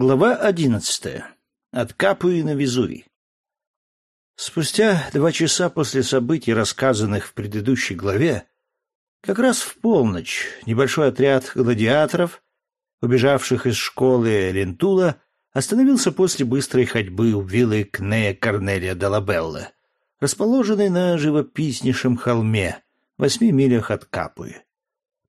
Глава одиннадцатая. От Капуи на Везувий. Спустя два часа после событий, рассказанных в предыдущей главе, как раз в полночь небольшой отряд гладиаторов, убежавших из школы Лентула, остановился после быстрой ходьбы у виллы Кнея Корнелия Долабелла, расположенной на живописнейшем холме, восьми милях от Капуи.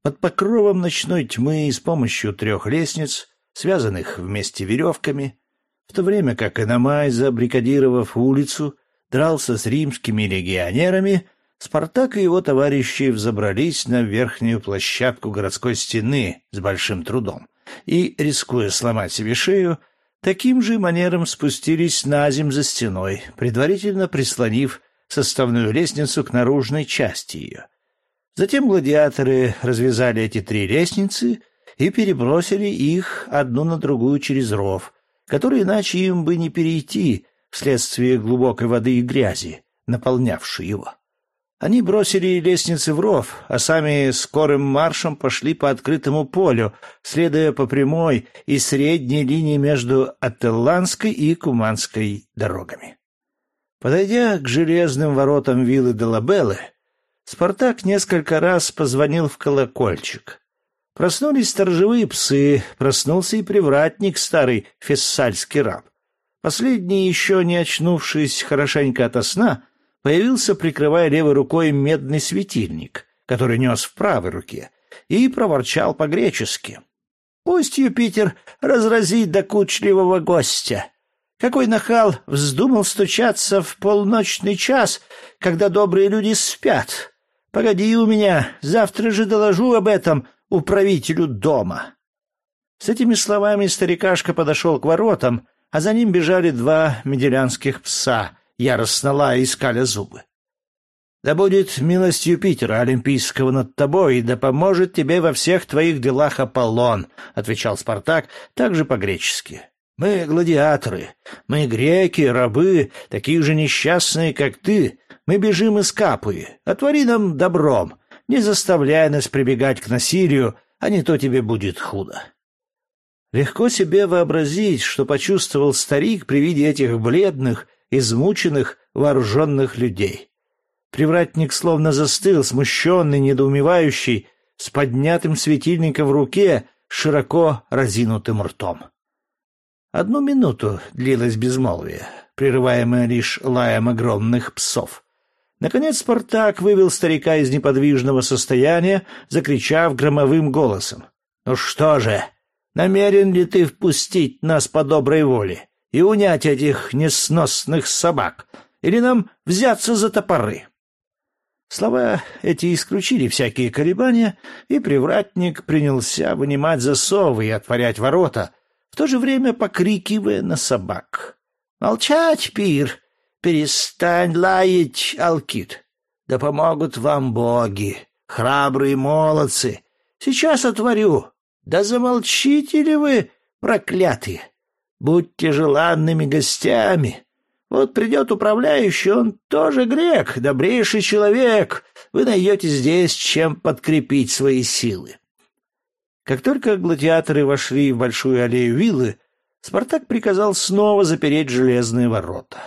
Под покровом ночной тьмы и с помощью трех лестниц связанных вместе веревками, в то время как Иномай, забрикадировав улицу, дрался с римскими легионерами, Спартак и его товарищи взобрались на верхнюю площадку городской стены с большим трудом и, рискуя сломать себе шею, таким же манером спустились на земь за стеной, предварительно прислонив составную лестницу к наружной части ее. Затем гладиаторы развязали эти три лестницы и перебросили их одну на другую через ров, который иначе им бы не перейти вследствие глубокой воды и грязи, наполнявшей его. Они бросили лестницы в ров, а сами скорым маршем пошли по открытому полю, следуя по прямой и средней линии между Ателланской и Куманской дорогами. Подойдя к железным воротам виллы Делабеллы, Спартак несколько раз позвонил в колокольчик. Проснулись сторожевые псы, проснулся и привратник, старый фессальский раб. Последний, еще не очнувшись хорошенько ото сна, появился, прикрывая левой рукой медный светильник, который нес в правой руке, и проворчал по-гречески. «Пусть Юпитер разразит докучливого гостя. Какой нахал вздумал стучаться в полночный час, когда добрые люди спят. Погоди у меня, завтра же доложу об этом управителю дома. С этими словами старикашка подошел к воротам, а за ним бежали два меделянских пса, яростно лая и скаля зубы. «Да будет милость Юпитера Олимпийского над тобой, и да поможет тебе во всех твоих делах Аполлон», — отвечал Спартак, также по-гречески. «Мы гладиаторы, мы греки, рабы, такие же несчастные, как ты. Мы бежим из Капуи. Отвори нам добром, не заставляй нас прибегать к насилию, а не то тебе будет худо. Легко себе вообразить, что почувствовал старик при виде этих бледных, измученных, вооруженных людей. Привратник словно застыл, смущенный, недоумевающий, с поднятым светильником в руке, широко разинутым ртом. Одну минуту длилось безмолвие, прерываемое лишь лаем огромных псов. Наконец Спартак вывел старика из неподвижного состояния, закричав громовым голосом. «Ну что же, намерен ли ты впустить нас по доброй воле и унять этих несносных собак, или нам взяться за топоры?» Слова эти исключили всякие колебания, и привратник принялся вынимать засовы и отворять ворота, в то же время покрикивая на собак. «Молчать, пир! Перестань лаять, Алкит. Да помогут вам боги, храбрые молодцы. Сейчас отворю. Да замолчите ли вы, проклятые. Будьте желанными гостями. Вот придет управляющий, он тоже грек, добрейший человек. Вы найдете здесь, чем подкрепить свои силы. Как только гладиаторы вошли в большую аллею виллы, Спартак приказал снова запереть железные ворота.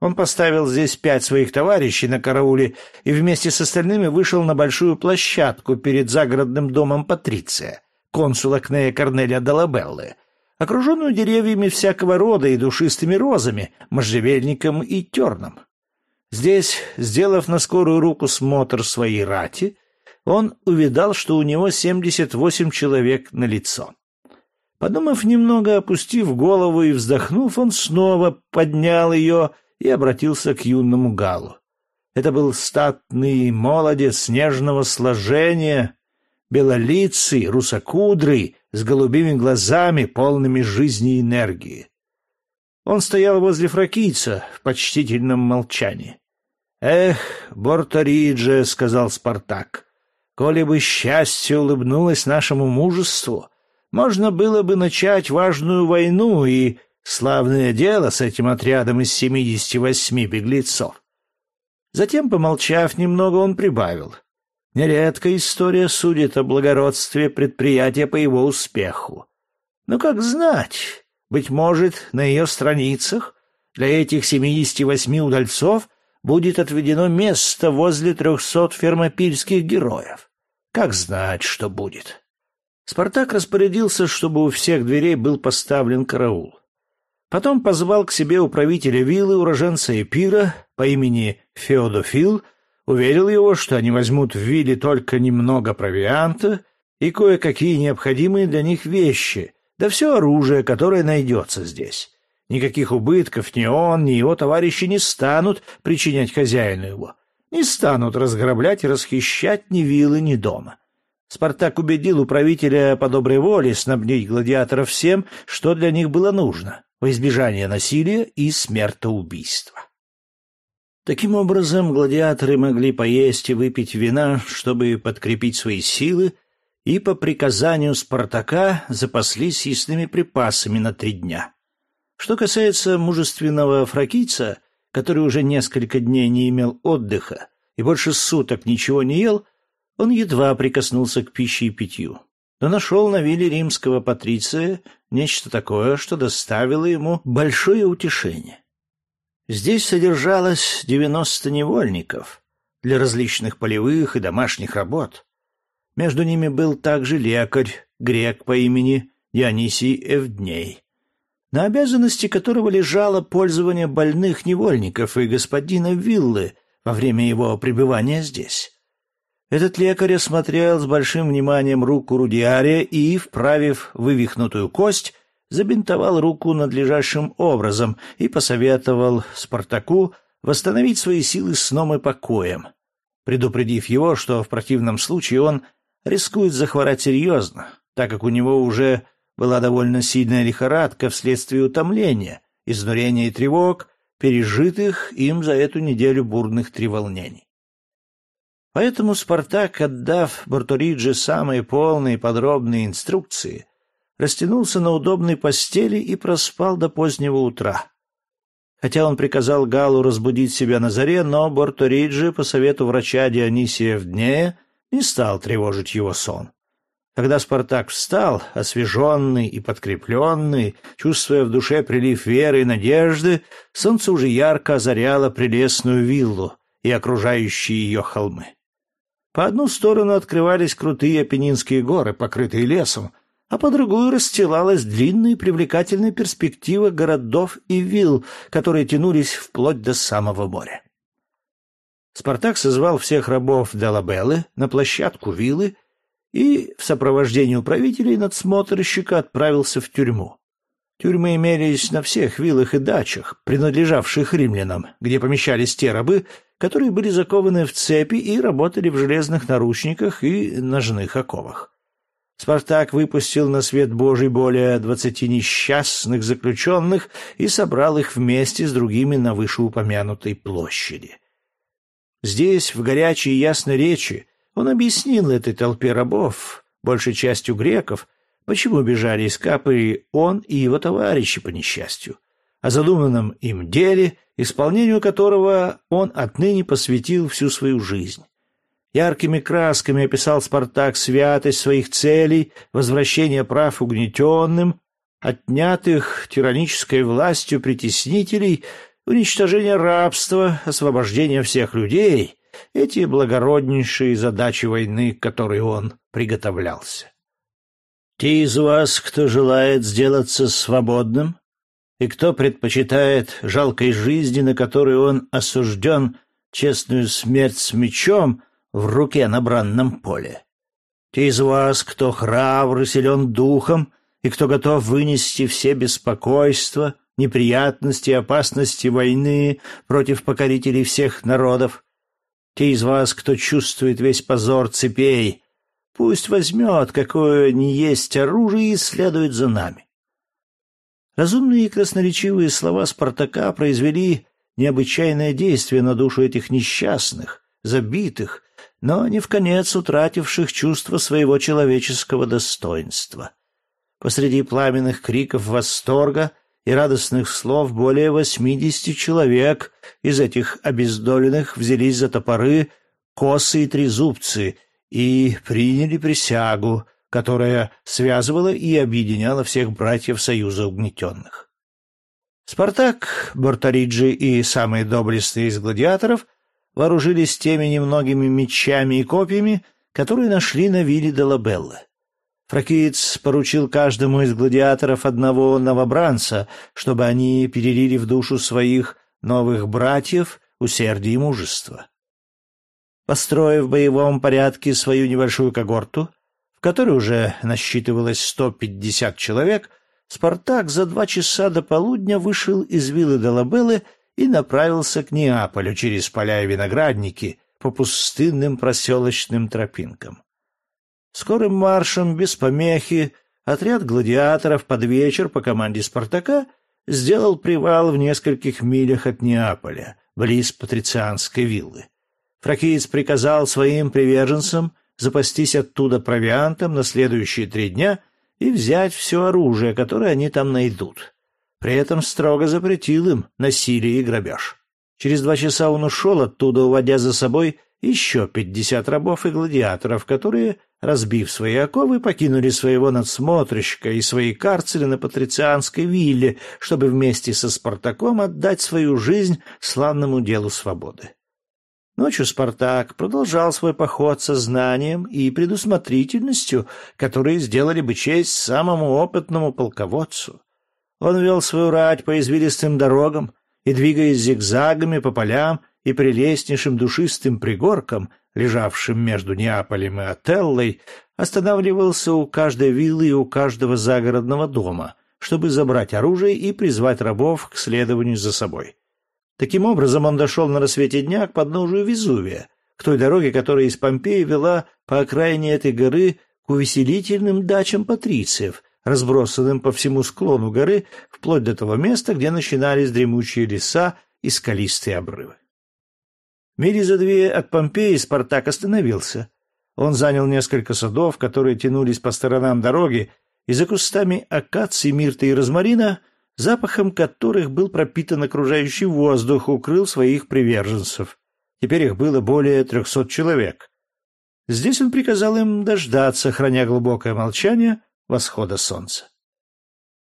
Он поставил здесь пять своих товарищей на карауле и вместе с остальными вышел на большую площадку перед загородным домом Патриция, консула Кнея Корнелия Долабеллы, окруженную деревьями всякого рода и душистыми розами, можжевельником и терном. Здесь, сделав на скорую руку смотр своей рати, он увидал, что у него семьдесят восемь человек на лицо. Подумав немного, опустив голову и вздохнув, он снова поднял ее и обратился к юному Галу. Это был статный молодец нежного сложения, белолицый, русокудрый, с голубыми глазами, полными жизни и энергии. Он стоял возле фракийца в почтительном молчании. «Эх, Борторидже», — сказал Спартак, — «коли бы счастье улыбнулось нашему мужеству, можно было бы начать важную войну и Славное дело с этим отрядом из семидесяти восьми беглецов. Затем, помолчав немного, он прибавил. Нередко история судит о благородстве предприятия по его успеху. Но как знать, Быть может, на ее страницах для этих семидесяти восьми удальцов будет отведено место возле трехсот фермопильских героев. Как знать, что будет. Спартак распорядился, чтобы у всех дверей был поставлен караул. Потом позвал к себе управителя виллы уроженца Эпира по имени Феодофил, уверил его, что они возьмут в вилле только немного провианта и кое-какие необходимые для них вещи, да все оружие, которое найдется здесь. Никаких убытков ни он, ни его товарищи не станут причинять хозяину его, не станут разграблять и расхищать ни виллы, ни дома. Спартак убедил управителя по доброй воле снабдить гладиаторов всем, что для них было нужно, во избежание насилия и смертоубийства. Таким образом, гладиаторы могли поесть и выпить вина, чтобы подкрепить свои силы, и по приказанию Спартака запаслись съестными припасами на три дня. Что касается мужественного фракийца, который уже несколько дней не имел отдыха и больше суток ничего не ел, он едва прикоснулся к пище и питью, но нашел на вилле римского патриция нечто такое, что доставило ему большое утешение. Здесь содержалось девяносто невольников для различных полевых и домашних работ. Между ними был также лекарь, грек по имени Дионисий Эвдней, на обязанности которого лежало пользование больных невольников и господина Виллы во время его пребывания здесь. Этот лекарь осмотрел с большим вниманием руку Рудиария и, вправив вывихнутую кость, забинтовал руку надлежащим образом и посоветовал Спартаку восстановить свои силы сном и покоем, предупредив его, что в противном случае он рискует захворать серьезно, так как у него уже была довольно сильная лихорадка вследствие утомления, изнурения и тревог, пережитых им за эту неделю бурных треволнений. Поэтому Спартак, отдав Бартуридже самые полные и подробные инструкции, растянулся на удобной постели и проспал до позднего утра. Хотя он приказал Галу разбудить себя на заре, но Борториджи, по совету врача Дионисия Вднея, не стал тревожить его сон. Когда Спартак встал, освеженный и подкрепленный, чувствуя в душе прилив веры и надежды, солнце уже ярко озаряло прелестную виллу и окружающие ее холмы. По одну сторону открывались крутые Апеннинские горы, покрытые лесом, а по другую расстилалась длинная и привлекательная перспектива городов и вилл, которые тянулись вплоть до самого моря. Спартак созвал всех рабов Делабеллы на площадку виллы и в сопровождении управителей надсмотрщика отправился в тюрьму. Тюрьмы имелись на всех виллах и дачах, принадлежавших римлянам, где помещались те рабы, которые были закованы в цепи и работали в железных наручниках и ножных оковах. Спартак выпустил на свет Божий более двадцати несчастных заключенных и собрал их вместе с другими на вышеупомянутой площади. Здесь, в горячей и ясной речи, он объяснил этой толпе рабов, большей частью греков, почему бежали из Капри он и его товарищи по несчастью, о задуманном им деле — исполнению которого он отныне посвятил всю свою жизнь. Яркими красками описал Спартак святость своих целей, возвращение прав угнетенным, отнятых тиранической властью притеснителей, уничтожение рабства, освобождение всех людей — эти благороднейшие задачи войны, к которой он приготовлялся. Те из вас, кто желает сделаться свободным, и кто предпочитает жалкой жизни, на которую он осужден, честную смерть с мечом в руке на бранном поле? Те из вас, кто храбр и силен духом, и кто готов вынести все беспокойства, неприятности и опасности войны против покорителей всех народов, те из вас, кто чувствует весь позор цепей, пусть возьмет, какое ни есть оружие, и следует за нами. Разумные и красноречивые слова Спартака произвели необычайное действие на душу этих несчастных, забитых, но не в конец утративших чувство своего человеческого достоинства. Посреди пламенных криков восторга и радостных слов более восьмидесяти человек из этих обездоленных взялись за топоры, косы и трезубцы и приняли присягу которая связывала и объединяла всех братьев Союза угнетенных. Спартак, Бортариджи и самые доблестные из гладиаторов вооружились теми немногими мечами и копьями, которые нашли на вилле Делабеллы. Фракиец поручил каждому из гладиаторов одного новобранца, чтобы они перелили в душу своих новых братьев усердие и мужество. Построив в боевом порядке свою небольшую когорту, в которой уже насчитывалось 150 человек, Спартак за два часа до полудня вышел из виллы Долабеллы и направился к Неаполю через поля и виноградники по пустынным проселочным тропинкам. Скорым маршем, без помехи, отряд гладиаторов под вечер по команде «Спартака» сделал привал в нескольких милях от Неаполя, близ патрицианской виллы. Фракиец приказал своим приверженцам запастись оттуда провиантом на следующие три дня и взять все оружие, которое они там найдут. При этом строго запретил им насилие и грабеж. Через два часа он ушел оттуда, уводя за собой еще пятьдесят рабов и гладиаторов, которые, разбив свои оковы, покинули своего надсмотрщика и свои карцели на патрицианской вилле, чтобы вместе со Спартаком отдать свою жизнь славному делу свободы. Ночью Спартак продолжал свой поход со знанием и предусмотрительностью, которые сделали бы честь самому опытному полководцу. Он вел свою рать по извилистым дорогам и, двигаясь зигзагами по полям и прелестнейшим душистым пригоркам, лежавшим между Неаполем и Отеллой, останавливался у каждой виллы и у каждого загородного дома, чтобы забрать оружие и призвать рабов к следованию за собой. Таким образом, он дошел на рассвете дня к подножию Везувия, к той дороге, которая из Помпеи вела по окраине этой горы к увеселительным дачам патрициев, разбросанным по всему склону горы, вплоть до того места, где начинались дремучие леса и скалистые обрывы. Мили за две от Помпеи Спартак остановился. Он занял несколько садов, которые тянулись по сторонам дороги, и за кустами акации, мирты и розмарина запахом которых был пропитан окружающий воздух, укрыл своих приверженцев. Теперь их было более трехсот человек. Здесь он приказал им дождаться, храня глубокое молчание, восхода солнца.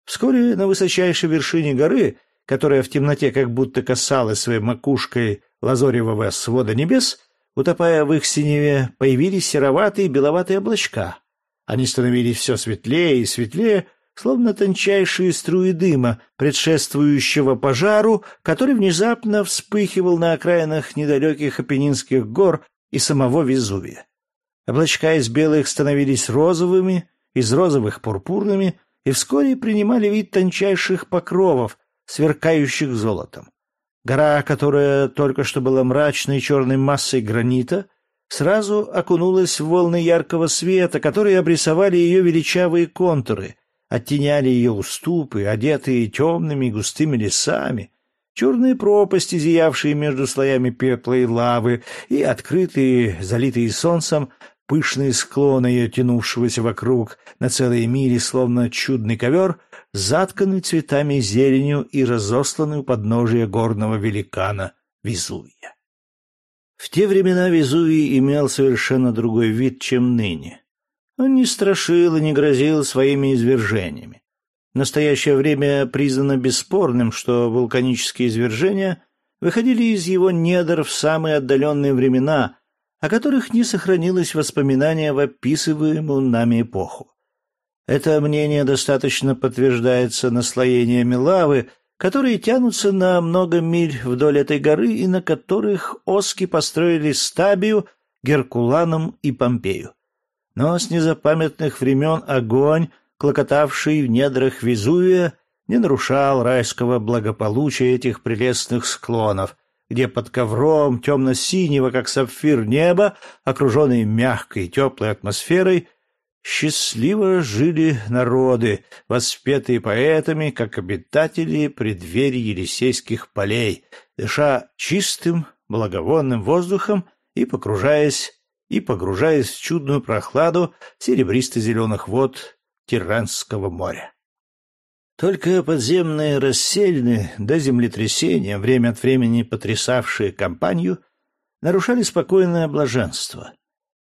Вскоре на высочайшей вершине горы, которая в темноте как будто касалась своей макушкой лазоревого свода небес, утопая в их синеве, появились сероватые беловатые облачка. Они становились все светлее и светлее, словно тончайшие струи дыма, предшествующего пожару, который внезапно вспыхивал на окраинах недалеких Апеннинских гор и самого Везувия. Облачка из белых становились розовыми, из розовых — пурпурными, и вскоре принимали вид тончайших покровов, сверкающих золотом. Гора, которая только что была мрачной черной массой гранита, сразу окунулась в волны яркого света, которые обрисовали ее величавые контуры — оттеняли ее уступы, одетые темными густыми лесами, черные пропасти, зиявшие между слоями пепла и лавы, и открытые, залитые солнцем, пышные склоны ее тянувшегося вокруг на целые мили, словно чудный ковер, затканный цветами зеленью и разосланный у подножия горного великана Везувия. В те времена Везувий имел совершенно другой вид, чем ныне. Он не страшил и не грозил своими извержениями. В настоящее время признано бесспорным, что вулканические извержения выходили из его недр в самые отдаленные времена, о которых не сохранилось воспоминания в описываемую нами эпоху. Это мнение достаточно подтверждается наслоениями лавы, которые тянутся на много миль вдоль этой горы и на которых оски построили Стабию, Геркуланом и Помпею. Но с незапамятных времен огонь, клокотавший в недрах Везувия, не нарушал райского благополучия этих прелестных склонов, где под ковром темно-синего, как сапфир неба, окруженный мягкой теплой атмосферой, счастливо жили народы, воспетые поэтами, как обитатели преддверий Елисейских полей, дыша чистым, благовонным воздухом и погружаясь и погружаясь в чудную прохладу серебристо-зеленых вод Тиранского моря. Только подземные рассельны до землетрясения, время от времени потрясавшие компанию, нарушали спокойное блаженство.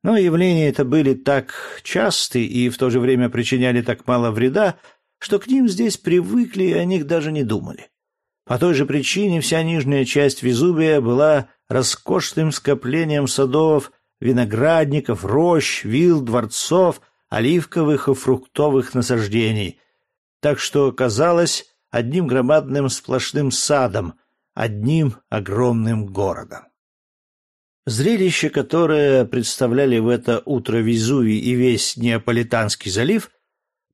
Но явления это были так часты и в то же время причиняли так мало вреда, что к ним здесь привыкли и о них даже не думали. По той же причине вся нижняя часть Везувия была роскошным скоплением садов, виноградников, рощ, вилл, дворцов, оливковых и фруктовых насаждений, так что казалось одним громадным сплошным садом, одним огромным городом. Зрелище, которое представляли в это утро Везувий и весь Неаполитанский залив,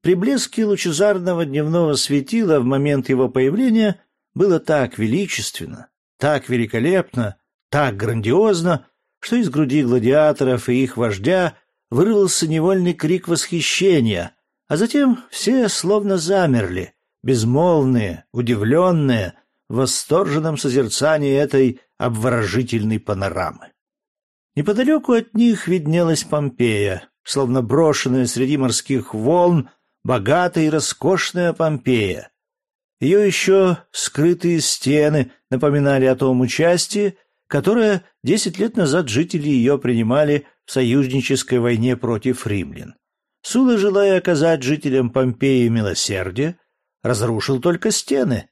при блеске лучезарного дневного светила в момент его появления было так величественно, так великолепно, так грандиозно, что из груди гладиаторов и их вождя вырвался невольный крик восхищения, а затем все словно замерли, безмолвные, удивленные, в восторженном созерцании этой обворожительной панорамы. Неподалеку от них виднелась Помпея, словно брошенная среди морских волн, богатая и роскошная Помпея. Ее еще скрытые стены напоминали о том участии, которое десять лет назад жители ее принимали в союзнической войне против римлян. Сула, желая оказать жителям Помпеи милосердие, разрушил только стены,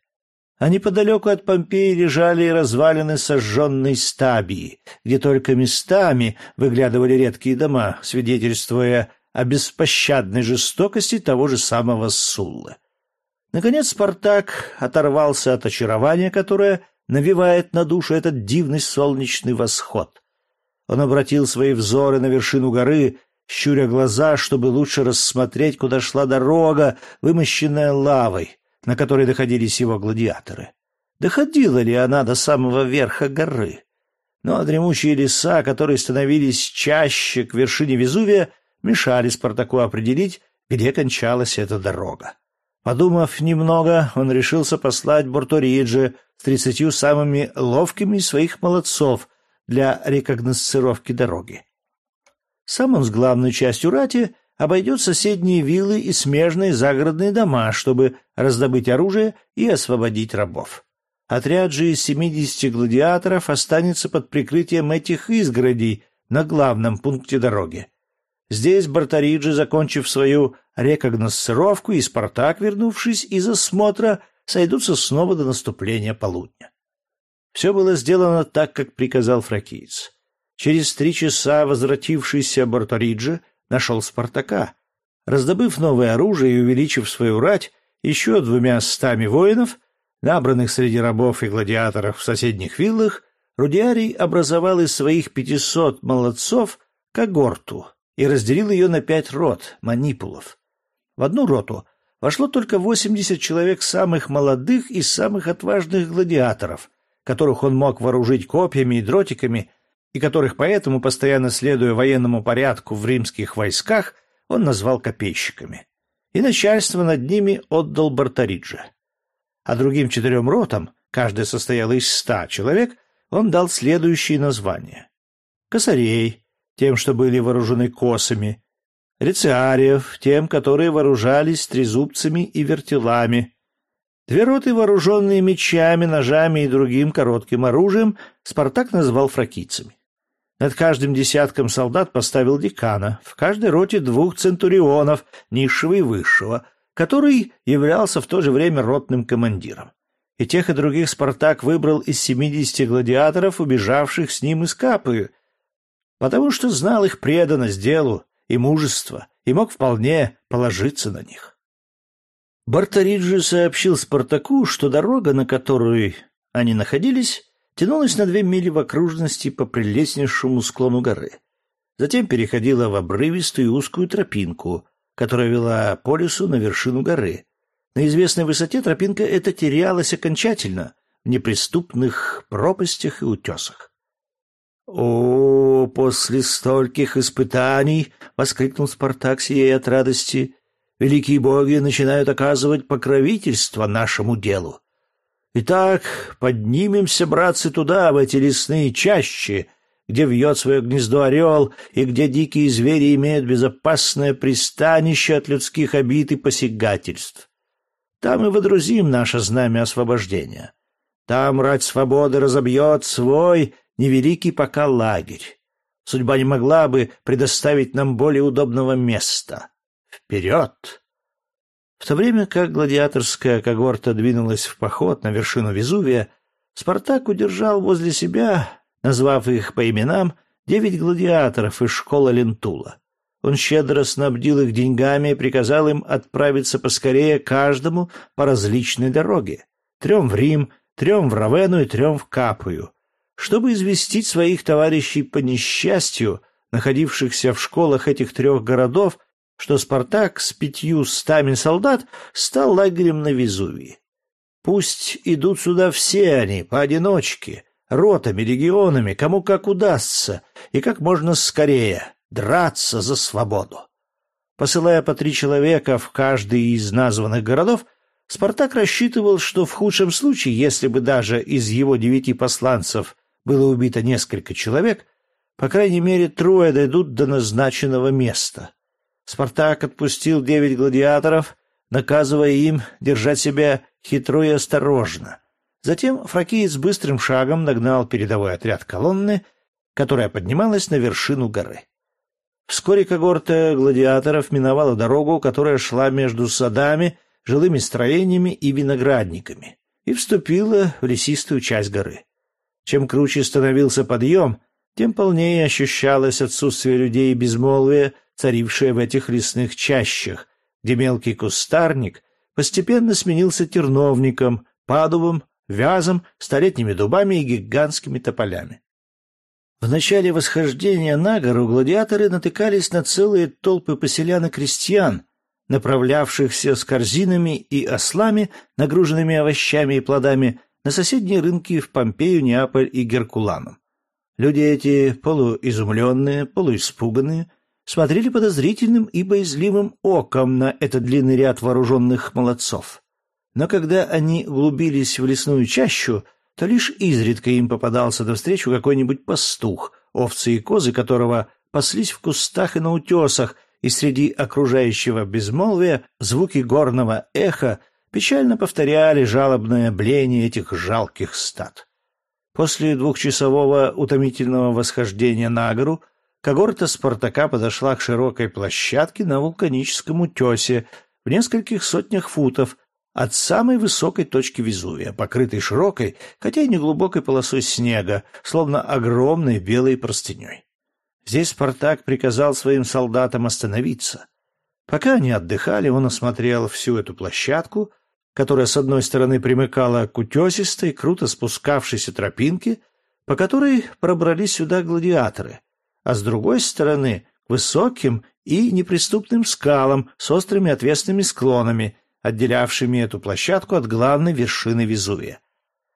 а неподалеку от Помпеи лежали развалины сожженной стабии, где только местами выглядывали редкие дома, свидетельствуя о беспощадной жестокости того же самого Суллы. Наконец Спартак оторвался от очарования, которое навевает на душу этот дивный солнечный восход. Он обратил свои взоры на вершину горы, щуря глаза, чтобы лучше рассмотреть, куда шла дорога, вымощенная лавой, на которой находились его гладиаторы. Доходила ли она до самого верха горы? Но дремучие леса, которые становились чаще к вершине Везувия, мешали Спартаку определить, где кончалась эта дорога. Подумав немного, он решился послать Борториджи с тридцатью самыми ловкими своих молодцов для рекогносцировки дороги. Сам он с главной частью рати обойдет соседние виллы и смежные загородные дома, чтобы раздобыть оружие и освободить рабов. Отряд же из семидесяти гладиаторов останется под прикрытием этих изгородей на главном пункте дороги. Здесь Бартариджи, закончив свою рекогносцировку, и Спартак, вернувшись из осмотра, сойдутся снова до наступления полудня. Все было сделано так, как приказал фракиец. Через три часа возвратившийся Бартариджи — нашел Спартака. Раздобыв новое оружие и увеличив свою рать еще двумя стами воинов, набранных среди рабов и гладиаторов в соседних виллах, Рудиарий образовал из своих пятисот молодцов когорту и разделил ее на пять рот, манипулов. В одну роту вошло только восемьдесят человек самых молодых и самых отважных гладиаторов, которых он мог вооружить копьями и дротиками и которых поэтому, постоянно следуя военному порядку в римских войсках, он назвал копейщиками. И начальство над ними отдал Бартариджи. А другим четырем ротам, каждая состояла из ста человек, он дал следующие названия. Косарей, тем, что были вооружены косами, рециариев, тем, которые вооружались трезубцами и вертелами, Две роты, вооруженные мечами, ножами и другим коротким оружием, Спартак назвал фракийцами. Над каждым десятком солдат поставил декана, в каждой роте двух центурионов, низшего и высшего, который являлся в то же время ротным командиром. И тех, и других Спартак выбрал из семидесяти гладиаторов, убежавших с ним из Капы, потому что знал их преданность делу и мужество, и мог вполне положиться на них. Бартариджи сообщил Спартаку, что дорога, на которой они находились, тянулась на две мили в окружности по прелестнейшему склону горы. Затем переходила в обрывистую узкую тропинку, которая вела по лесу на вершину горы. На известной высоте тропинка эта терялась окончательно в неприступных пропастях и утесах. «О, после стольких испытаний!» — воскликнул Спартак, сияя от радости. «Великие боги начинают оказывать покровительство нашему делу. Итак, поднимемся, братцы, туда, в эти лесные чащи, где вьет свое гнездо орел и где дикие звери имеют безопасное пристанище от людских обид и посягательств. Там и водрузим наше знамя освобождения. Там рать свободы разобьет свой невеликий пока лагерь. Судьба не могла бы предоставить нам более удобного места. Вперед! В то время как гладиаторская когорта двинулась в поход на вершину Везувия, Спартак удержал возле себя, назвав их по именам, девять гладиаторов из школы Лентула. Он щедро снабдил их деньгами и приказал им отправиться поскорее каждому по различной дороге. Трем в Рим, трем в Равену и трем в Капую, чтобы известить своих товарищей по несчастью, находившихся в школах этих трех городов, что Спартак с пятью стами солдат стал лагерем на Везувии. Пусть идут сюда все они, поодиночке, ротами, регионами, кому как удастся, и как можно скорее драться за свободу. Посылая по три человека в каждый из названных городов, Спартак рассчитывал, что в худшем случае, если бы даже из его девяти посланцев было убито несколько человек, по крайней мере трое дойдут до назначенного места. Спартак отпустил девять гладиаторов, наказывая им держать себя хитро и осторожно. Затем фракиец быстрым шагом нагнал передовой отряд колонны, которая поднималась на вершину горы. Вскоре когорта гладиаторов миновала дорогу, которая шла между садами, жилыми строениями и виноградниками, и вступила в лесистую часть горы. Чем круче становился подъем, тем полнее ощущалось отсутствие людей и безмолвие, царившее в этих лесных чащах, где мелкий кустарник постепенно сменился терновником, падовым, вязом, столетними дубами и гигантскими тополями. В начале восхождения на гору гладиаторы натыкались на целые толпы поселян и крестьян, направлявшихся с корзинами и ослами, нагруженными овощами и плодами, на соседние рынки в Помпею, Неаполь и Геркуланум. Люди эти, полуизумленные, полуиспуганные, смотрели подозрительным и боязливым оком на этот длинный ряд вооруженных молодцов. Но когда они углубились в лесную чащу, то лишь изредка им попадался навстречу какой-нибудь пастух, овцы и козы которого паслись в кустах и на утесах, и среди окружающего безмолвия звуки горного эха печально повторяли жалобное бление этих жалких стад. После двухчасового утомительного восхождения на гору когорта Спартака подошла к широкой площадке на вулканическом утесе в нескольких сотнях футов, от самой высокой точки Везувия, покрытой широкой, хотя и неглубокой полосой снега, словно огромной белой простыней. Здесь Спартак приказал своим солдатам остановиться. Пока они отдыхали, он осмотрел всю эту площадку, которая с одной стороны примыкала к утесистой, круто спускавшейся тропинке, по которой пробрались сюда гладиаторы, а с другой стороны — к высоким и неприступным скалам с острыми отвесными склонами — отделявшими эту площадку от главной вершины Везувия.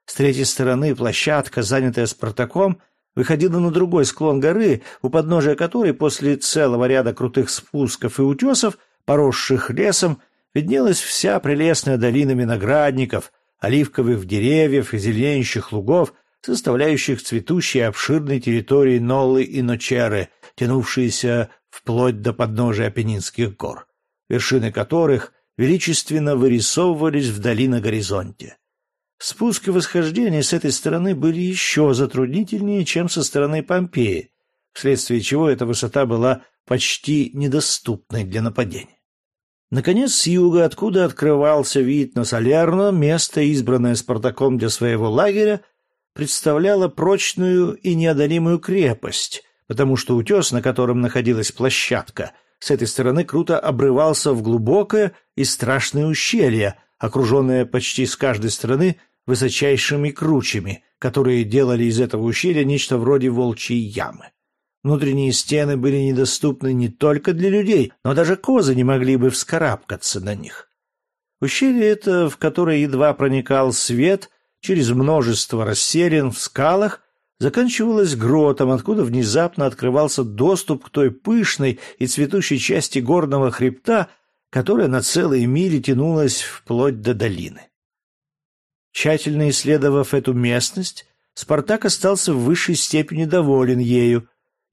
С третьей стороны площадка, занятая Спартаком, выходила на другой склон горы, у подножия которой после целого ряда крутых спусков и утесов, поросших лесом, виднелась вся прелестная долина виноградников, оливковых деревьев и зеленеющих лугов, составляющих цветущие обширные территории Ноллы и Ночеры, тянувшиеся вплоть до подножия Апеннинских гор, вершины которых величественно вырисовывались вдали на горизонте. Спуск и восхождение с этой стороны были еще затруднительнее, чем со стороны Помпеи, вследствие чего эта высота была почти недоступной для нападения. Наконец, с юга, откуда открывался вид на Солерно, место, избранное Спартаком для своего лагеря, представляло прочную и неодолимую крепость, потому что утес, на котором находилась площадка — с этой стороны круто обрывался в глубокое и страшное ущелье, окруженное почти с каждой стороны высочайшими кручами, которые делали из этого ущелья нечто вроде волчьей ямы. Внутренние стены были недоступны не только для людей, но даже козы не могли бы вскарабкаться на них. Ущелье это, в которое едва проникал свет, через множество расселен в скалах, заканчивалась гротом, откуда внезапно открывался доступ к той пышной и цветущей части горного хребта, которая на целые мили тянулась вплоть до долины. Тщательно исследовав эту местность, Спартак остался в высшей степени доволен ею.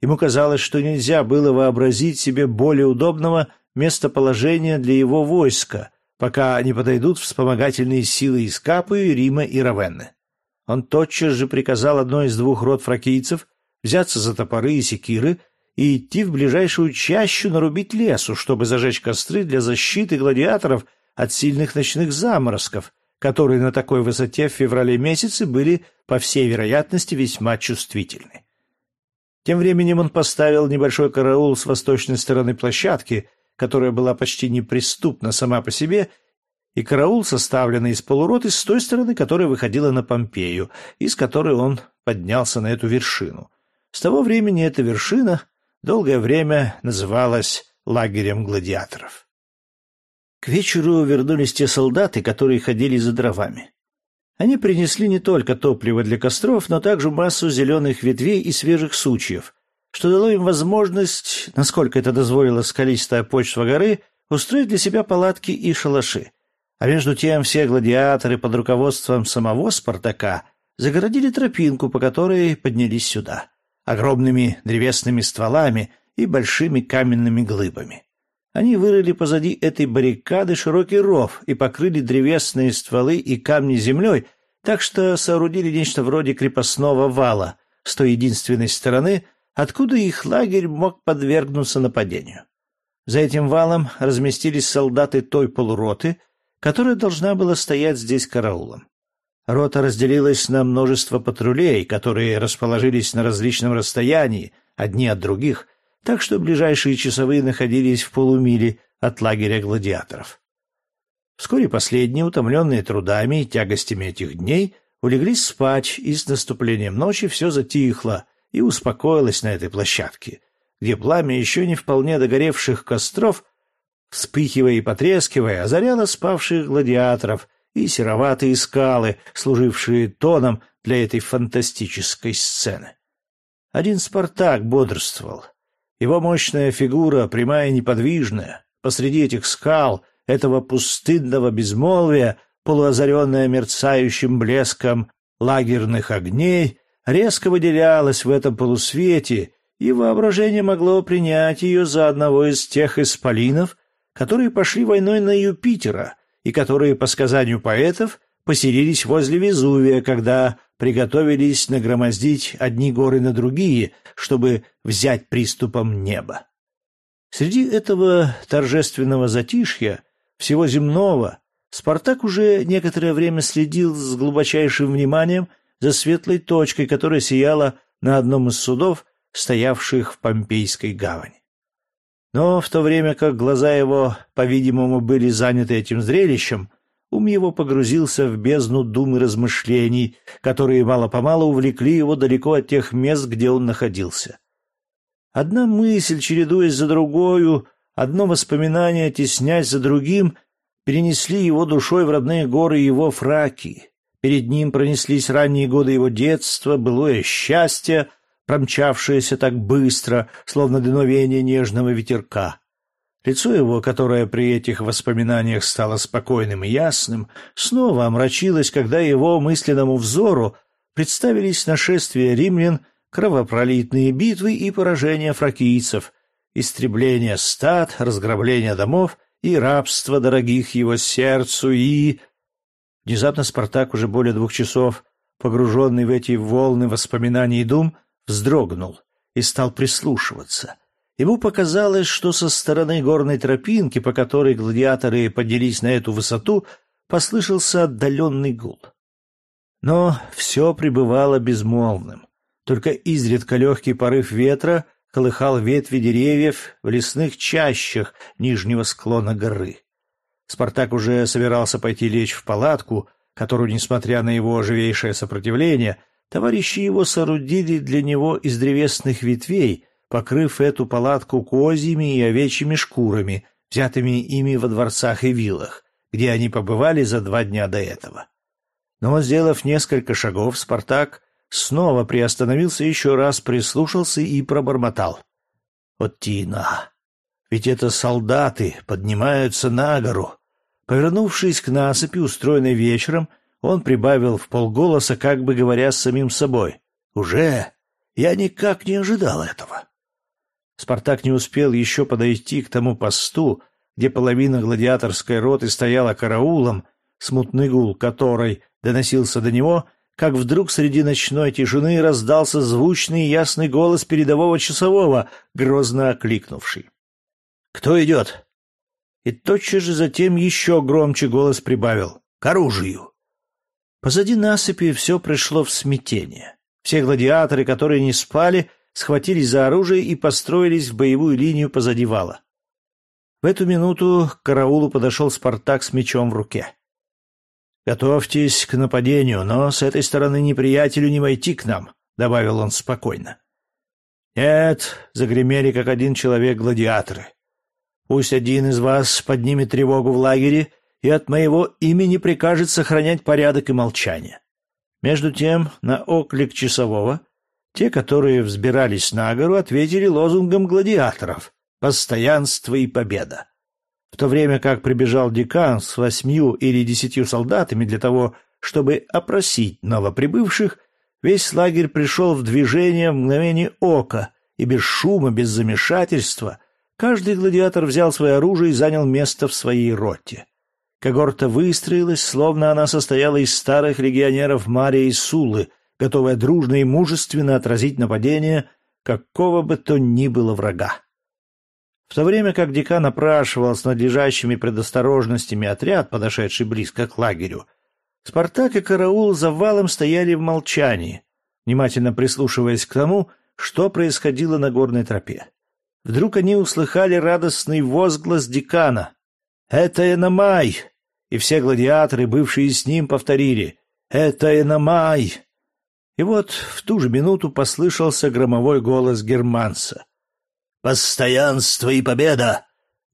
Ему казалось, что нельзя было вообразить себе более удобного местоположения для его войска, пока не подойдут вспомогательные силы из Капы, Рима и Равенны. Он тотчас же приказал одной из двух рот фракийцев, взяться за топоры и секиры и идти в ближайшую чащу нарубить лесу, чтобы зажечь костры для защиты гладиаторов от сильных ночных заморозков, которые на такой высоте в феврале месяце были, по всей вероятности, весьма чувствительны. Тем временем он поставил небольшой караул с восточной стороны площадки, которая была почти неприступна сама по себе, и караул, составленный из полуроты, с той стороны, которая выходила на Помпею, и с которой он поднялся на эту вершину. С того времени эта вершина долгое время называлась лагерем гладиаторов. К вечеру вернулись те солдаты, которые ходили за дровами. Они принесли не только топливо для костров, но также массу зеленых ветвей и свежих сучьев, что дало им возможность, насколько это дозволило скалистая почва горы, устроить для себя палатки и шалаши. А между тем все гладиаторы под руководством самого Спартака загородили тропинку, по которой поднялись сюда, огромными древесными стволами и большими каменными глыбами. Они вырыли позади этой баррикады широкий ров и покрыли древесные стволы и камни землей, так что соорудили нечто вроде крепостного вала с той единственной стороны, откуда их лагерь мог подвергнуться нападению. За этим валом разместились солдаты той полуроты, которая должна была стоять здесь караулом. Рота разделилась на множество патрулей, которые расположились на различном расстоянии, одни от других, так что ближайшие часовые находились в полумиле от лагеря гладиаторов. Вскоре последние, утомленные трудами и тягостями этих дней, улеглись спать, и с наступлением ночи все затихло и успокоилось на этой площадке, где пламя еще не вполне догоревших костров вспыхивая и потрескивая, озаряла спавших гладиаторов и сероватые скалы, служившие тоном для этой фантастической сцены. Один Спартак бодрствовал. Его мощная фигура, прямая и неподвижная, посреди этих скал, этого пустынного безмолвия, полуозаренная мерцающим блеском лагерных огней, резко выделялась в этом полусвете, и воображение могло принять ее за одного из тех исполинов, которые пошли войной на Юпитера и которые, по сказанию поэтов, поселились возле Везувия, когда приготовились нагромоздить одни горы на другие, чтобы взять приступом небо. Среди этого торжественного затишья, всего земного, Спартак уже некоторое время следил с глубочайшим вниманием за светлой точкой, которая сияла на одном из судов, стоявших в Помпейской гавани. Но в то время как глаза его, по-видимому, были заняты этим зрелищем, ум его погрузился в бездну дум и размышлений, которые мало-помалу увлекли его далеко от тех мест, где он находился. Одна мысль, чередуясь за другою, одно воспоминание, теснясь за другим, перенесли его душой в родные горы его фраки. Перед ним пронеслись ранние годы его детства, былое счастье — промчавшееся так быстро, словно дуновение нежного ветерка. Лицо его, которое при этих воспоминаниях стало спокойным и ясным, снова омрачилось, когда его мысленному взору представились нашествия римлян, кровопролитные битвы и поражения фракийцев, истребление стад, разграбление домов и рабство дорогих его сердцу и... Внезапно Спартак уже более двух часов, погруженный в эти волны воспоминаний и дум, вздрогнул и стал прислушиваться. Ему показалось, что со стороны горной тропинки, по которой гладиаторы поднялись на эту высоту, послышался отдаленный гул. Но все пребывало безмолвным. Только изредка легкий порыв ветра колыхал ветви деревьев в лесных чащах нижнего склона горы. Спартак уже собирался пойти лечь в палатку, которую, несмотря на его живейшее сопротивление, Товарищи его соорудили для него из древесных ветвей, покрыв эту палатку козьими и овечьими шкурами, взятыми ими во дворцах и виллах, где они побывали за два дня до этого. Но, сделав несколько шагов, Спартак снова приостановился еще раз, прислушался и пробормотал. «Вот Тина! Ведь это солдаты поднимаются на гору!» Повернувшись к насыпи, устроенной вечером, он прибавил в полголоса, как бы говоря с самим собой. «Уже? Я никак не ожидал этого». Спартак не успел еще подойти к тому посту, где половина гладиаторской роты стояла караулом, смутный гул которой доносился до него, как вдруг среди ночной тишины раздался звучный и ясный голос передового часового, грозно окликнувший. «Кто идет?» И тотчас же затем еще громче голос прибавил. «К оружию!» Позади насыпи все пришло в смятение. Все гладиаторы, которые не спали, схватились за оружие и построились в боевую линию позади вала. В эту минуту к караулу подошел Спартак с мечом в руке. «Готовьтесь к нападению, но с этой стороны неприятелю не войти к нам», — добавил он спокойно. «Нет», — загремели как один человек гладиаторы. «Пусть один из вас поднимет тревогу в лагере и от моего имени прикажет сохранять порядок и молчание». Между тем, на оклик часового, те, которые взбирались на гору, ответили лозунгом гладиаторов «Постоянство и победа» в то время как прибежал декан с восьмью или десятью солдатами для того, чтобы опросить новоприбывших, весь лагерь пришел в движение в мгновение ока, и без шума, без замешательства каждый гладиатор взял свое оружие и занял место в своей роте. Когорта выстроилась, словно она состояла из старых легионеров Марии и Сулы, готовая дружно и мужественно отразить нападение какого бы то ни было врага. В то время как декан опрашивал с надлежащими предосторожностями отряд, подошедший близко к лагерю, Спартак и караул за валом стояли в молчании, внимательно прислушиваясь к тому, что происходило на горной тропе. Вдруг они услыхали радостный возглас декана. «Это Эномай!» И все гладиаторы, бывшие с ним, повторили «Это Эномай!» И вот в ту же минуту послышался громовой голос германца постоянство и победа.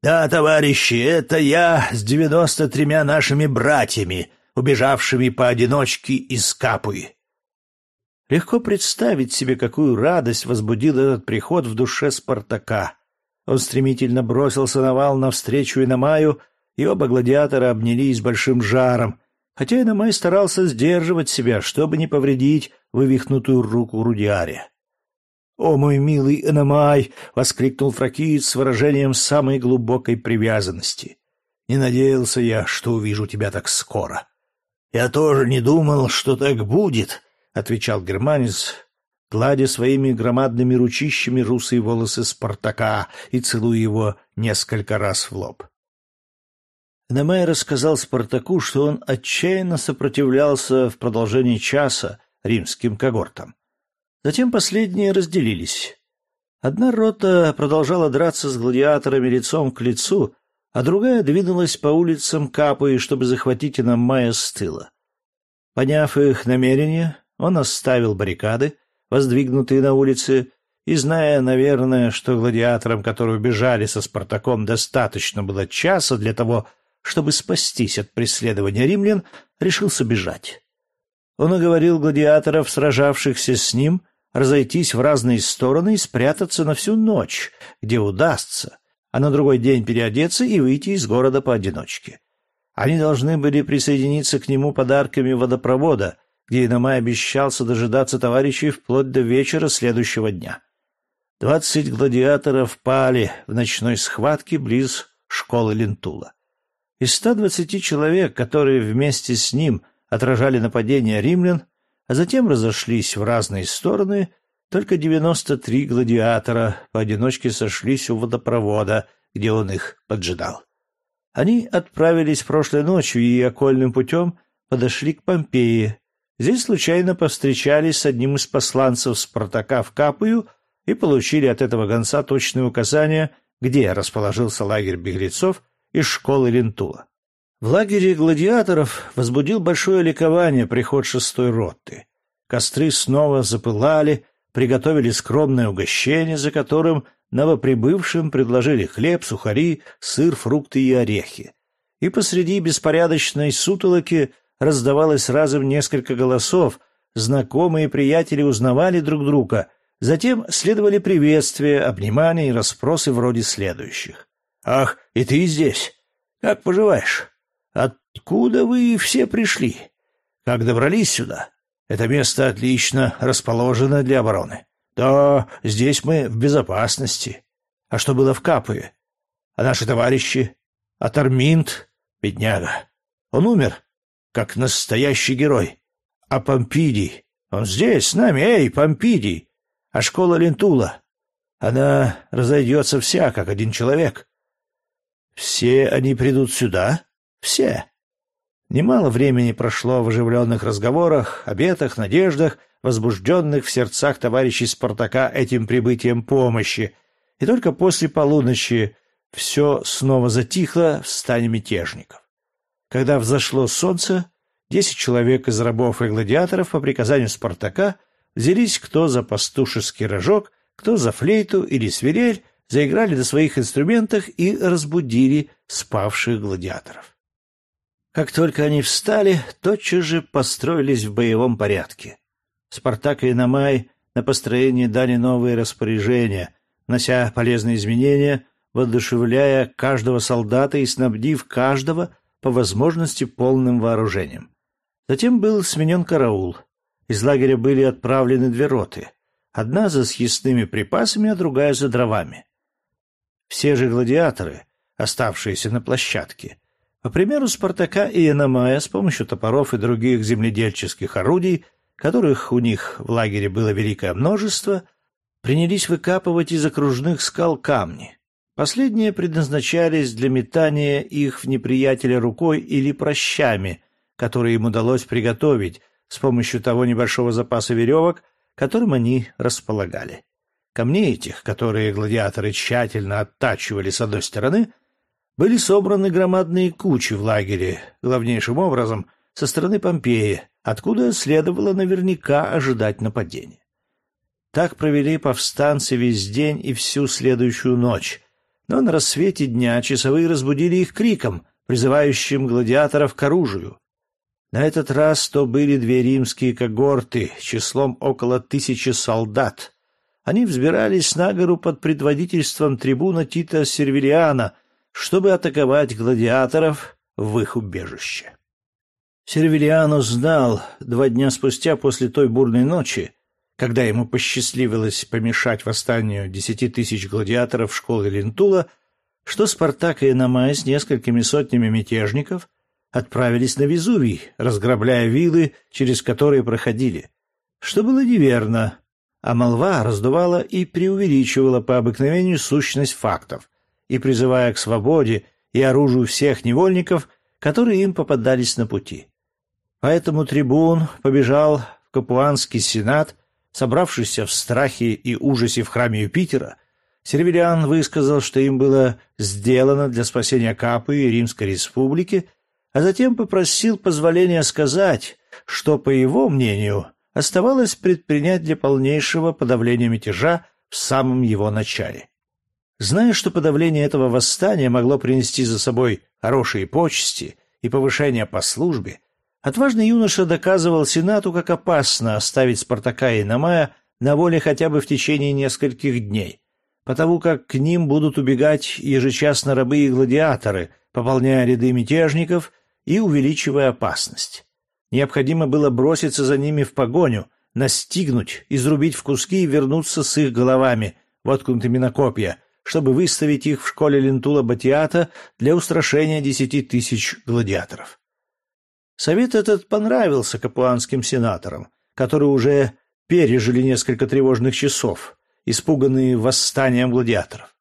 Да, товарищи, это я с девяносто тремя нашими братьями, убежавшими поодиночке из Капуи. Легко представить себе, какую радость возбудил этот приход в душе Спартака. Он стремительно бросился на вал навстречу Иномаю, и оба гладиатора обнялись большим жаром, хотя Иномай старался сдерживать себя, чтобы не повредить вывихнутую руку Рудиаре. «О, мой милый Эномай!» — воскликнул фракиец с выражением самой глубокой привязанности. «Не надеялся я, что увижу тебя так скоро». «Я тоже не думал, что так будет», — отвечал германец, гладя своими громадными ручищами русые волосы Спартака и целуя его несколько раз в лоб. Эномай рассказал Спартаку, что он отчаянно сопротивлялся в продолжении часа римским когортам. Затем последние разделились. Одна рота продолжала драться с гладиаторами лицом к лицу, а другая двинулась по улицам Капуи, чтобы захватить Инаммая с тыла. Поняв их намерение, он оставил баррикады, воздвигнутые на улице, и, зная, наверное, что гладиаторам, которые убежали со Спартаком, достаточно было часа для того, чтобы спастись от преследования римлян, решился бежать. Он оговорил гладиаторов, сражавшихся с ним, разойтись в разные стороны и спрятаться на всю ночь, где удастся, а на другой день переодеться и выйти из города поодиночке. Они должны были присоединиться к нему подарками водопровода, где Иномай обещался дожидаться товарищей вплоть до вечера следующего дня. Двадцать гладиаторов пали в ночной схватке близ школы Лентула. Из ста двадцати человек, которые вместе с ним отражали нападение римлян, а затем разошлись в разные стороны, только девяносто три гладиатора поодиночке сошлись у водопровода, где он их поджидал. Они отправились прошлой ночью и окольным путем подошли к Помпеи. Здесь случайно повстречались с одним из посланцев Спартака в Капую и получили от этого гонца точные указания, где расположился лагерь беглецов из школы Лентула. В лагере гладиаторов возбудил большое ликование приход шестой роты. Костры снова запылали, приготовили скромное угощение, за которым новоприбывшим предложили хлеб, сухари, сыр, фрукты и орехи. И посреди беспорядочной сутолоки раздавалось разом несколько голосов, знакомые приятели узнавали друг друга, затем следовали приветствия, обнимания и расспросы вроде следующих. «Ах, и ты здесь! Как поживаешь?» Откуда вы все пришли? Как добрались сюда? Это место отлично расположено для обороны. Да, здесь мы в безопасности. А что было в Капуе? А наши товарищи? А Тарминт? Бедняга. Он умер, как настоящий герой. А Помпидий? Он здесь, с нами. Эй, Помпидий! А школа Лентула? Она разойдется вся, как один человек. Все они придут сюда? Все. Немало времени прошло в оживленных разговорах, обетах, надеждах, возбужденных в сердцах товарищей Спартака этим прибытием помощи, и только после полуночи все снова затихло в стане мятежников. Когда взошло солнце, десять человек из рабов и гладиаторов по приказанию Спартака взялись кто за пастушеский рожок, кто за флейту или свирель, заиграли на своих инструментах и разбудили спавших гладиаторов. Как только они встали, тотчас же построились в боевом порядке. Спартак и Намай на построение дали новые распоряжения, нося полезные изменения, воодушевляя каждого солдата и снабдив каждого по возможности полным вооружением. Затем был сменен караул. Из лагеря были отправлены две роты. Одна за съестными припасами, а другая за дровами. Все же гладиаторы, оставшиеся на площадке, по примеру Спартака и Яномая, с помощью топоров и других земледельческих орудий, которых у них в лагере было великое множество, принялись выкапывать из окружных скал камни. Последние предназначались для метания их в неприятеля рукой или прощами, которые им удалось приготовить с помощью того небольшого запаса веревок, которым они располагали. Камней этих, которые гладиаторы тщательно оттачивали с одной стороны, были собраны громадные кучи в лагере, главнейшим образом со стороны Помпеи, откуда следовало наверняка ожидать нападения. Так провели повстанцы весь день и всю следующую ночь, но на рассвете дня часовые разбудили их криком, призывающим гладиаторов к оружию. На этот раз то были две римские когорты числом около тысячи солдат. Они взбирались на гору под предводительством трибуна Тита Сервилиана, чтобы атаковать гладиаторов в их убежище. Сервилиано знал два дня спустя после той бурной ночи, когда ему посчастливилось помешать восстанию десяти тысяч гладиаторов школы Лентула, что Спартак и Намай с несколькими сотнями мятежников отправились на Везувий, разграбляя вилы, через которые проходили. Что было неверно, а молва раздувала и преувеличивала по обыкновению сущность фактов, и призывая к свободе и оружию всех невольников, которые им попадались на пути. Поэтому трибун побежал в Капуанский сенат, собравшийся в страхе и ужасе в храме Юпитера, Сервилиан высказал, что им было сделано для спасения Капы и Римской республики, а затем попросил позволения сказать, что, по его мнению, оставалось предпринять для полнейшего подавления мятежа в самом его начале. Зная, что подавление этого восстания могло принести за собой хорошие почести и повышение по службе, отважный юноша доказывал Сенату, как опасно оставить Спартака и Намая на воле хотя бы в течение нескольких дней, потому как к ним будут убегать ежечасно рабы и гладиаторы, пополняя ряды мятежников и увеличивая опасность. Необходимо было броситься за ними в погоню, настигнуть, изрубить в куски и вернуться с их головами, воткнутыми на копья — чтобы выставить их в школе Лентула Батиата для устрашения десяти тысяч гладиаторов. Совет этот понравился капуанским сенаторам, которые уже пережили несколько тревожных часов, испуганные восстанием гладиаторов.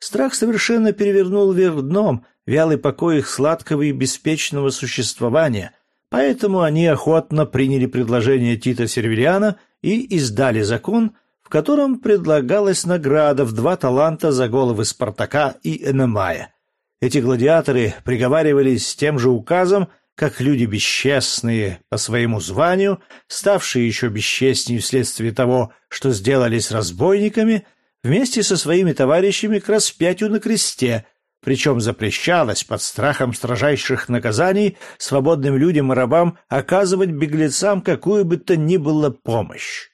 Страх совершенно перевернул вверх дном вялый покой их сладкого и беспечного существования, поэтому они охотно приняли предложение Тита Сервилиана и издали закон, в котором предлагалась награда в два таланта за головы Спартака и Энемая. Эти гладиаторы приговаривались тем же указом, как люди бесчестные по своему званию, ставшие еще бесчестнее вследствие того, что сделались разбойниками, вместе со своими товарищами к распятию на кресте, причем запрещалось под страхом строжайших наказаний свободным людям и рабам оказывать беглецам какую бы то ни было помощь.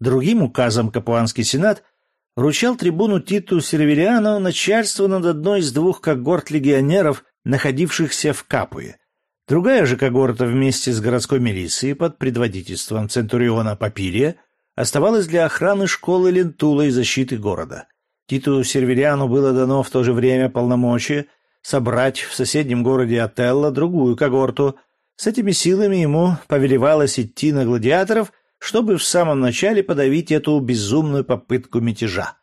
Другим указом Капуанский сенат вручал трибуну Титу Сервилиану начальство над одной из двух когорт легионеров, находившихся в Капуе. Другая же когорта вместе с городской милицией под предводительством Центуриона Папилия оставалась для охраны школы Лентула и защиты города. Титу Сервилиану было дано в то же время полномочие собрать в соседнем городе Отелло другую когорту, С этими силами ему повелевалось идти на гладиаторов, чтобы в самом начале подавить эту безумную попытку мятежа.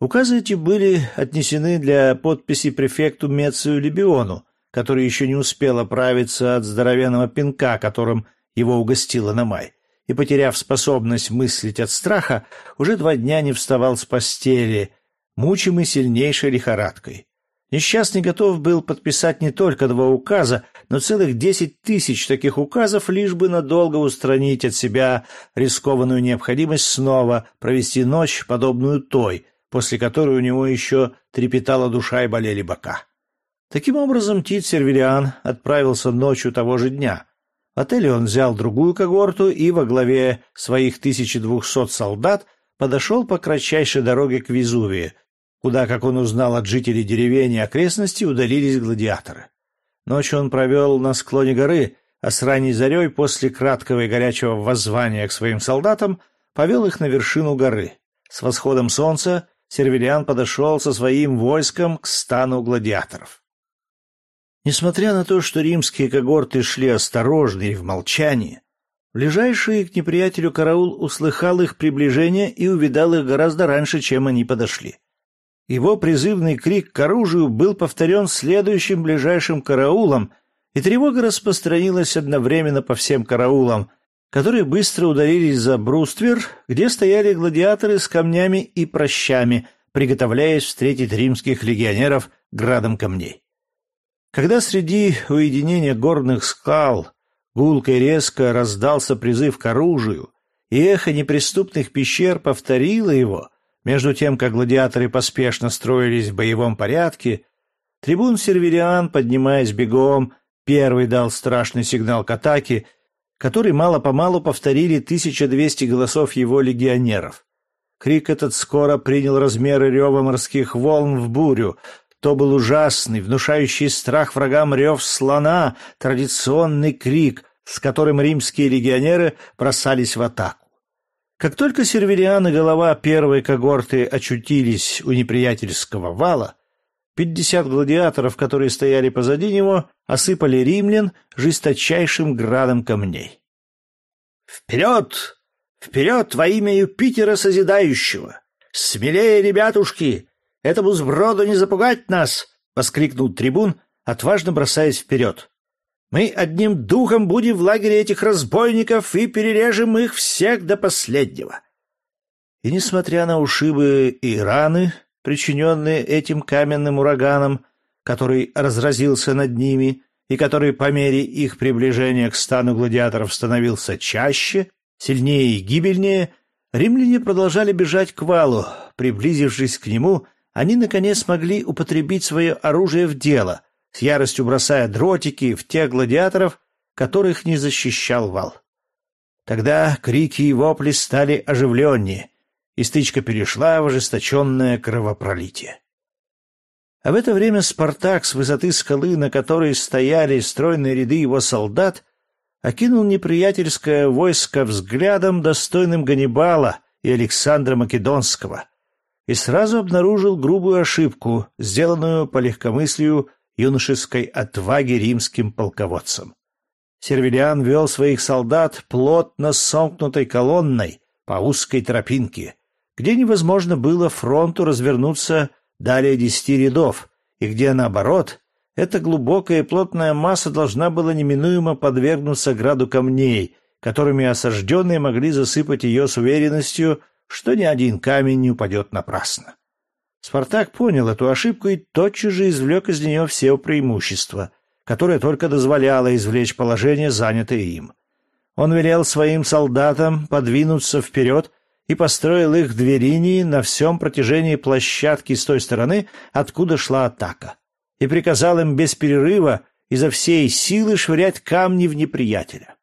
Указы эти были отнесены для подписи префекту Мецию Либиону, который еще не успел оправиться от здоровенного пинка, которым его угостила на май, и, потеряв способность мыслить от страха, уже два дня не вставал с постели, мучимый сильнейшей лихорадкой. Несчастный готов был подписать не только два указа, но целых десять тысяч таких указов, лишь бы надолго устранить от себя рискованную необходимость снова провести ночь, подобную той, после которой у него еще трепетала душа и болели бока. Таким образом, Тит Сервилиан отправился ночью того же дня. В отеле он взял другую когорту и во главе своих 1200 солдат подошел по кратчайшей дороге к Везувию, куда, как он узнал от жителей деревень и окрестностей, удалились гладиаторы. Ночью он провел на склоне горы, а с ранней зарей после краткого и горячего воззвания к своим солдатам повел их на вершину горы. С восходом солнца Сервилиан подошел со своим войском к стану гладиаторов. Несмотря на то, что римские когорты шли осторожно и в молчании, ближайший к неприятелю караул услыхал их приближение и увидал их гораздо раньше, чем они подошли. Его призывный крик к оружию был повторен следующим ближайшим караулом, и тревога распространилась одновременно по всем караулам, которые быстро удалились за бруствер, где стояли гладиаторы с камнями и прощами, приготовляясь встретить римских легионеров градом камней. Когда среди уединения горных скал гулко и резко раздался призыв к оружию, и эхо неприступных пещер повторило его — между тем, как гладиаторы поспешно строились в боевом порядке, трибун Сервериан, поднимаясь бегом, первый дал страшный сигнал к атаке, который мало-помалу повторили 1200 голосов его легионеров. Крик этот скоро принял размеры рева морских волн в бурю. То был ужасный, внушающий страх врагам рев слона, традиционный крик, с которым римские легионеры бросались в атаку. Как только Сервериан и голова первой когорты очутились у неприятельского вала, пятьдесят гладиаторов, которые стояли позади него, осыпали римлян жесточайшим градом камней. «Вперед! Вперед во имя Юпитера Созидающего! Смелее, ребятушки! Этому сброду не запугать нас!» — воскликнул трибун, отважно бросаясь вперед. Мы одним духом будем в лагере этих разбойников и перережем их всех до последнего. И несмотря на ушибы и раны, причиненные этим каменным ураганом, который разразился над ними и который по мере их приближения к стану гладиаторов становился чаще, сильнее и гибельнее, римляне продолжали бежать к валу. Приблизившись к нему, они наконец смогли употребить свое оружие в дело — с яростью бросая дротики в тех гладиаторов, которых не защищал вал. Тогда крики и вопли стали оживленнее, и стычка перешла в ожесточенное кровопролитие. А в это время Спартак с высоты скалы, на которой стояли стройные ряды его солдат, окинул неприятельское войско взглядом, достойным Ганнибала и Александра Македонского, и сразу обнаружил грубую ошибку, сделанную по легкомыслию юношеской отваги римским полководцам. Сервилиан вел своих солдат плотно сомкнутой колонной по узкой тропинке, где невозможно было фронту развернуться далее десяти рядов, и где, наоборот, эта глубокая и плотная масса должна была неминуемо подвергнуться граду камней, которыми осажденные могли засыпать ее с уверенностью, что ни один камень не упадет напрасно. Спартак понял эту ошибку и тотчас же извлек из нее все преимущества, которое только дозволяло извлечь положение, занятое им. Он велел своим солдатам подвинуться вперед и построил их две линии на всем протяжении площадки с той стороны, откуда шла атака, и приказал им без перерыва изо всей силы швырять камни в неприятеля.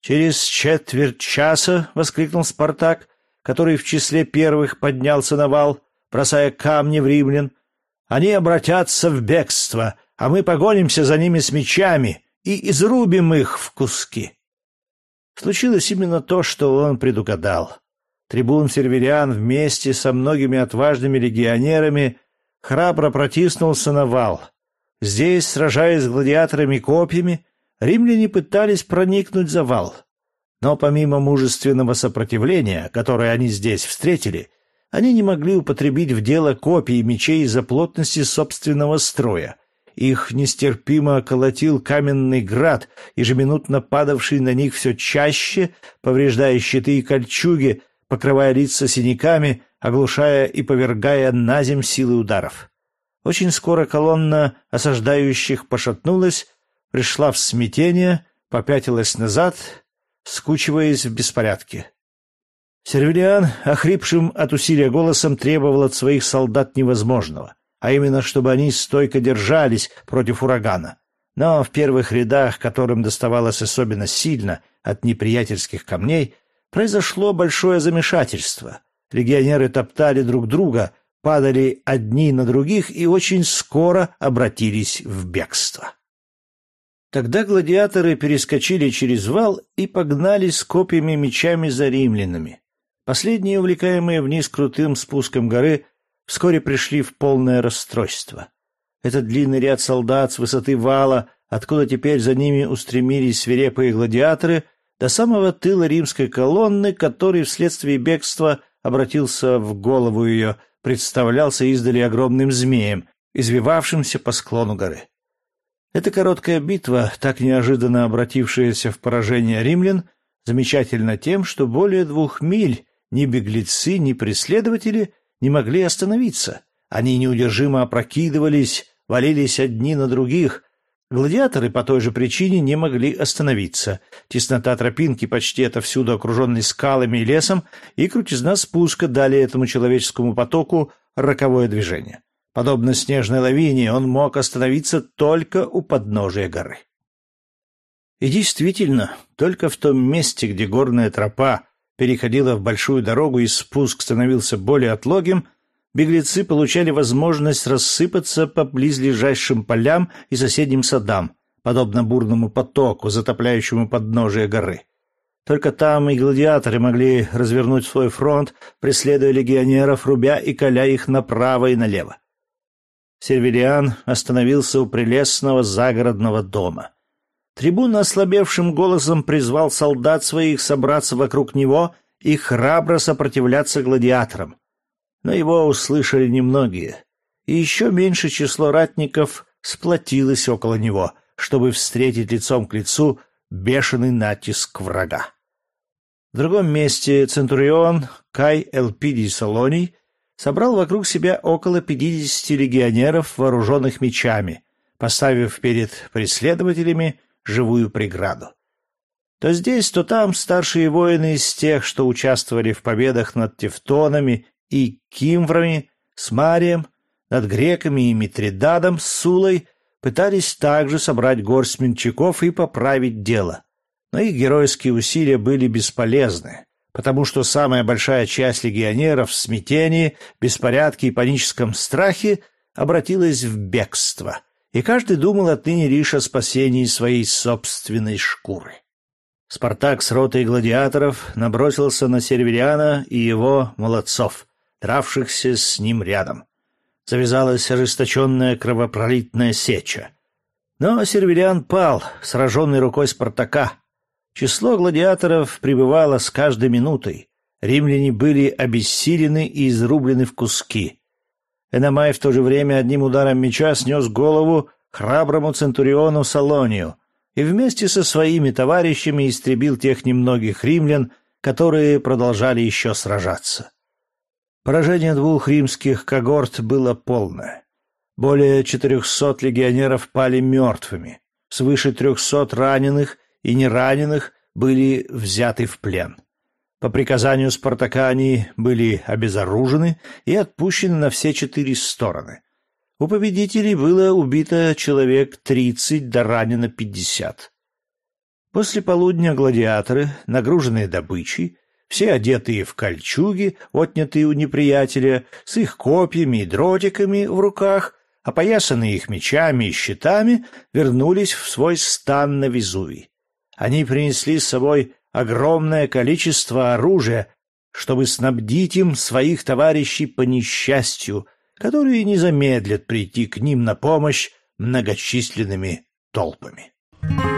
«Через четверть часа», — воскликнул Спартак, который в числе первых поднялся на вал, бросая камни в римлян. Они обратятся в бегство, а мы погонимся за ними с мечами и изрубим их в куски. Случилось именно то, что он предугадал. Трибун Сервериан вместе со многими отважными легионерами храбро протиснулся на вал. Здесь, сражаясь с гладиаторами копьями, римляне пытались проникнуть за вал. Но помимо мужественного сопротивления, которое они здесь встретили, они не могли употребить в дело копий мечей из-за плотности собственного строя. Их нестерпимо колотил каменный град, ежеминутно падавший на них все чаще, повреждая щиты и кольчуги, покрывая лица синяками, оглушая и повергая на земь силы ударов. Очень скоро колонна осаждающих пошатнулась, пришла в смятение, попятилась назад, скучиваясь в беспорядке. Сервилиан, охрипшим от усилия голосом, требовал от своих солдат невозможного, а именно, чтобы они стойко держались против урагана. Но в первых рядах, которым доставалось особенно сильно от неприятельских камней, произошло большое замешательство. Легионеры топтали друг друга, падали одни на других и очень скоро обратились в бегство. Тогда гладиаторы перескочили через вал и погнали с копьями мечами за римлянами. Последние, увлекаемые вниз крутым спуском горы, вскоре пришли в полное расстройство. Этот длинный ряд солдат с высоты вала, откуда теперь за ними устремились свирепые гладиаторы, до самого тыла римской колонны, который вследствие бегства обратился в голову ее, представлялся издали огромным змеем, извивавшимся по склону горы. Эта короткая битва, так неожиданно обратившаяся в поражение римлян, замечательна тем, что более двух миль ни беглецы, ни преследователи не могли остановиться. Они неудержимо опрокидывались, валились одни на других. Гладиаторы по той же причине не могли остановиться. Теснота тропинки, почти отовсюду окруженной скалами и лесом, и крутизна спуска дали этому человеческому потоку роковое движение. Подобно снежной лавине, он мог остановиться только у подножия горы. И действительно, только в том месте, где горная тропа переходила в большую дорогу и спуск становился более отлогим, беглецы получали возможность рассыпаться по близлежащим полям и соседним садам, подобно бурному потоку, затопляющему подножие горы. Только там и гладиаторы могли развернуть свой фронт, преследуя легионеров, рубя и коля их направо и налево. Сервилиан остановился у прелестного загородного дома. Трибун ослабевшим голосом призвал солдат своих собраться вокруг него и храбро сопротивляться гладиаторам. Но его услышали немногие, и еще меньше число ратников сплотилось около него, чтобы встретить лицом к лицу бешеный натиск врага. В другом месте Центурион Кай Элпидий Солоний собрал вокруг себя около пятидесяти легионеров, вооруженных мечами, поставив перед преследователями живую преграду. То здесь, то там старшие воины из тех, что участвовали в победах над тевтонами и кимврами, с Марием, над греками и Митридадом с Сулой, пытались также собрать горсть менчаков и поправить дело. Но их геройские усилия были бесполезны, потому что самая большая часть легионеров в смятении, беспорядке и паническом страхе обратилась в бегство — и каждый думал отныне лишь о спасении своей собственной шкуры. Спартак с ротой гладиаторов набросился на Сервериана и его молодцов, дравшихся с ним рядом. Завязалась ожесточенная кровопролитная сеча. Но Сервериан пал, сраженный рукой Спартака. Число гладиаторов прибывало с каждой минутой. Римляне были обессилены и изрублены в куски. Эномай в то же время одним ударом меча снес голову храброму центуриону Салонию и вместе со своими товарищами истребил тех немногих римлян, которые продолжали еще сражаться. Поражение двух римских когорт было полное. Более четырехсот легионеров пали мертвыми, свыше трехсот раненых и нераненых были взяты в плен. По приказанию Спартака они были обезоружены и отпущены на все четыре стороны. У победителей было убито человек тридцать, да ранено пятьдесят. После полудня гладиаторы, нагруженные добычей, все одетые в кольчуги, отнятые у неприятеля, с их копьями и дротиками в руках, опоясанные их мечами и щитами, вернулись в свой стан на Везувий. Они принесли с собой огромное количество оружия, чтобы снабдить им своих товарищей по несчастью, которые не замедлят прийти к ним на помощь многочисленными толпами. You.